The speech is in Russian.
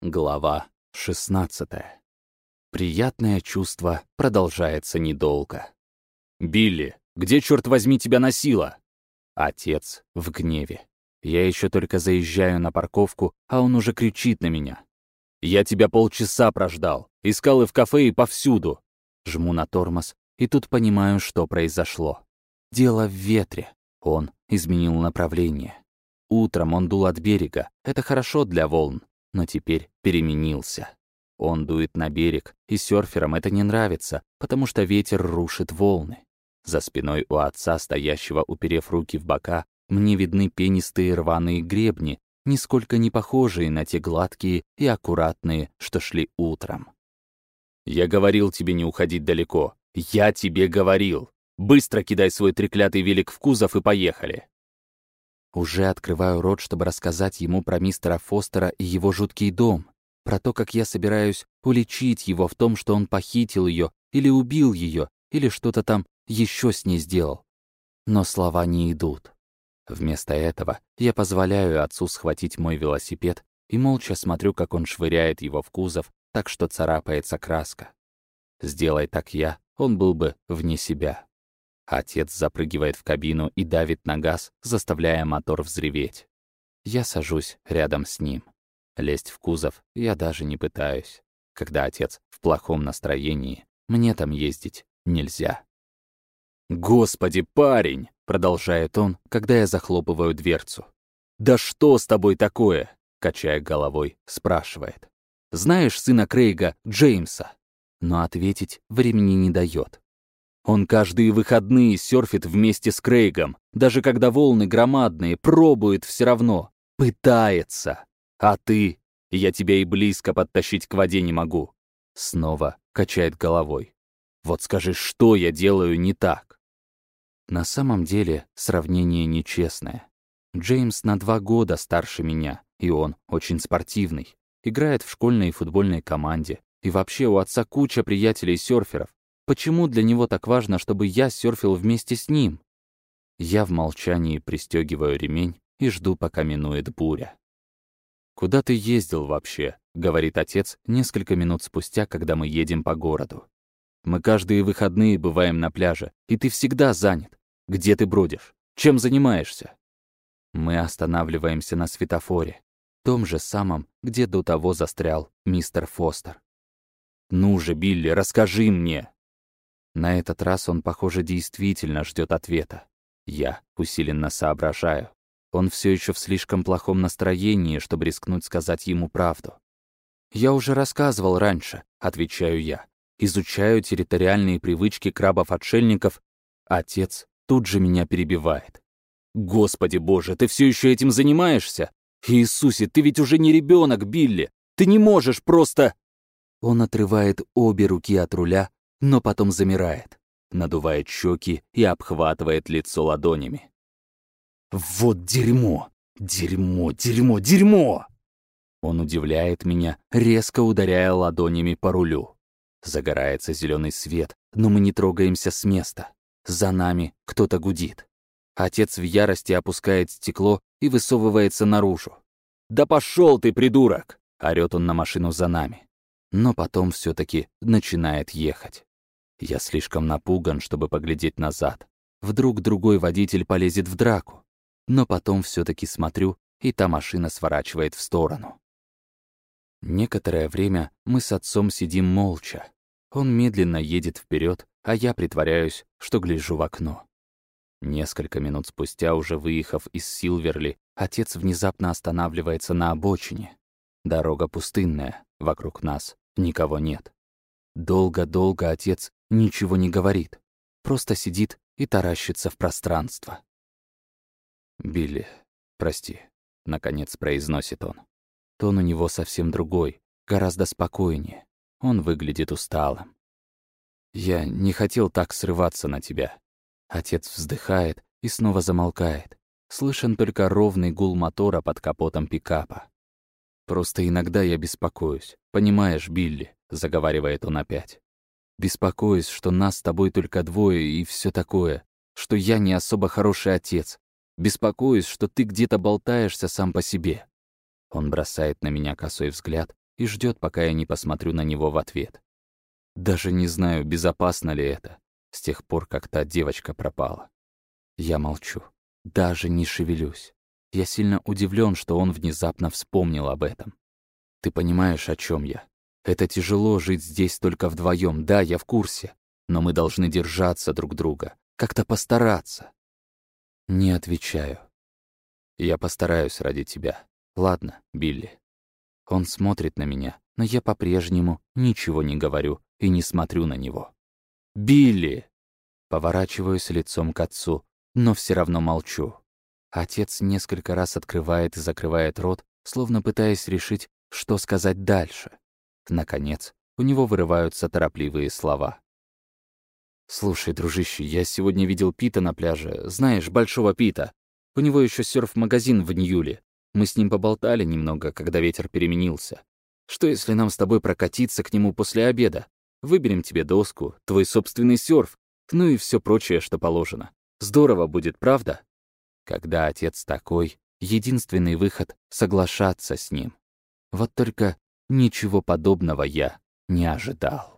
Глава 16. Приятное чувство продолжается недолго. «Билли, где, черт возьми, тебя носило?» Отец в гневе. Я еще только заезжаю на парковку, а он уже кричит на меня. «Я тебя полчаса прождал. Искал и в кафе, и повсюду». Жму на тормоз, и тут понимаю, что произошло. Дело в ветре. Он изменил направление. Утром он дул от берега. Это хорошо для волн но теперь переменился. Он дует на берег, и серферам это не нравится, потому что ветер рушит волны. За спиной у отца, стоящего, уперев руки в бока, мне видны пенистые рваные гребни, нисколько не похожие на те гладкие и аккуратные, что шли утром. «Я говорил тебе не уходить далеко. Я тебе говорил. Быстро кидай свой треклятый велик в кузов и поехали». Уже открываю рот, чтобы рассказать ему про мистера Фостера и его жуткий дом, про то, как я собираюсь уличить его в том, что он похитил ее или убил ее, или что-то там еще с ней сделал. Но слова не идут. Вместо этого я позволяю отцу схватить мой велосипед и молча смотрю, как он швыряет его в кузов, так что царапается краска. Сделай так я, он был бы вне себя. Отец запрыгивает в кабину и давит на газ, заставляя мотор взреветь. Я сажусь рядом с ним. Лезть в кузов я даже не пытаюсь. Когда отец в плохом настроении, мне там ездить нельзя. «Господи, парень!» — продолжает он, когда я захлопываю дверцу. «Да что с тобой такое?» — качая головой, спрашивает. «Знаешь сына Крейга, Джеймса?» Но ответить времени не дает. Он каждые выходные серфит вместе с Крейгом, даже когда волны громадные, пробует все равно. Пытается. А ты? Я тебя и близко подтащить к воде не могу. Снова качает головой. Вот скажи, что я делаю не так? На самом деле сравнение нечестное. Джеймс на два года старше меня, и он очень спортивный. Играет в школьной и футбольной команде. И вообще у отца куча приятелей-серферов, Почему для него так важно, чтобы я серфил вместе с ним? Я в молчании пристегиваю ремень и жду, пока минует буря. «Куда ты ездил вообще?» — говорит отец несколько минут спустя, когда мы едем по городу. «Мы каждые выходные бываем на пляже, и ты всегда занят. Где ты бродишь? Чем занимаешься?» Мы останавливаемся на светофоре, том же самом, где до того застрял мистер Фостер. «Ну же, Билли, расскажи мне!» На этот раз он, похоже, действительно ждет ответа. Я усиленно соображаю. Он все еще в слишком плохом настроении, чтобы рискнуть сказать ему правду. «Я уже рассказывал раньше», — отвечаю я. «Изучаю территориальные привычки крабов-отшельников». Отец тут же меня перебивает. «Господи боже, ты все еще этим занимаешься? Иисусе, ты ведь уже не ребенок, Билли! Ты не можешь просто...» Он отрывает обе руки от руля, но потом замирает, надувает щеки и обхватывает лицо ладонями. «Вот дерьмо! Дерьмо, дерьмо, дерьмо!» Он удивляет меня, резко ударяя ладонями по рулю. Загорается зеленый свет, но мы не трогаемся с места. За нами кто-то гудит. Отец в ярости опускает стекло и высовывается наружу. «Да пошел ты, придурок!» — орёт он на машину за нами. Но потом все таки начинает ехать. Я слишком напуган, чтобы поглядеть назад. Вдруг другой водитель полезет в драку. Но потом все таки смотрю, и та машина сворачивает в сторону. Некоторое время мы с отцом сидим молча. Он медленно едет вперед, а я притворяюсь, что гляжу в окно. Несколько минут спустя, уже выехав из Силверли, отец внезапно останавливается на обочине. Дорога пустынная, вокруг нас никого нет. Долго-долго отец ничего не говорит, просто сидит и таращится в пространство. «Билли, прости», — наконец произносит он. Тон у него совсем другой, гораздо спокойнее. Он выглядит усталым. «Я не хотел так срываться на тебя». Отец вздыхает и снова замолкает. Слышен только ровный гул мотора под капотом пикапа. «Просто иногда я беспокоюсь. Понимаешь, Билли», — заговаривает он опять. Беспокоюсь, что нас с тобой только двое и все такое, что я не особо хороший отец. Беспокоюсь, что ты где-то болтаешься сам по себе. Он бросает на меня косой взгляд, и ждет, пока я не посмотрю на него в ответ. Даже не знаю, безопасно ли это, с тех пор, как та девочка пропала. Я молчу, даже не шевелюсь. Я сильно удивлен, что он внезапно вспомнил об этом. Ты понимаешь, о чем я? Это тяжело жить здесь только вдвоем. Да, я в курсе. Но мы должны держаться друг друга. Как-то постараться. Не отвечаю. Я постараюсь ради тебя. Ладно, Билли. Он смотрит на меня, но я по-прежнему ничего не говорю и не смотрю на него. «Билли!» Поворачиваюсь лицом к отцу, но все равно молчу. Отец несколько раз открывает и закрывает рот, словно пытаясь решить, что сказать дальше. Наконец, у него вырываются торопливые слова. «Слушай, дружище, я сегодня видел Пита на пляже. Знаешь, Большого Пита. У него еще серф-магазин в Ньюле. Мы с ним поболтали немного, когда ветер переменился. Что, если нам с тобой прокатиться к нему после обеда? Выберем тебе доску, твой собственный серф, ну и все прочее, что положено. Здорово будет, правда? Когда отец такой, единственный выход — соглашаться с ним. Вот только ничего подобного я не ожидал.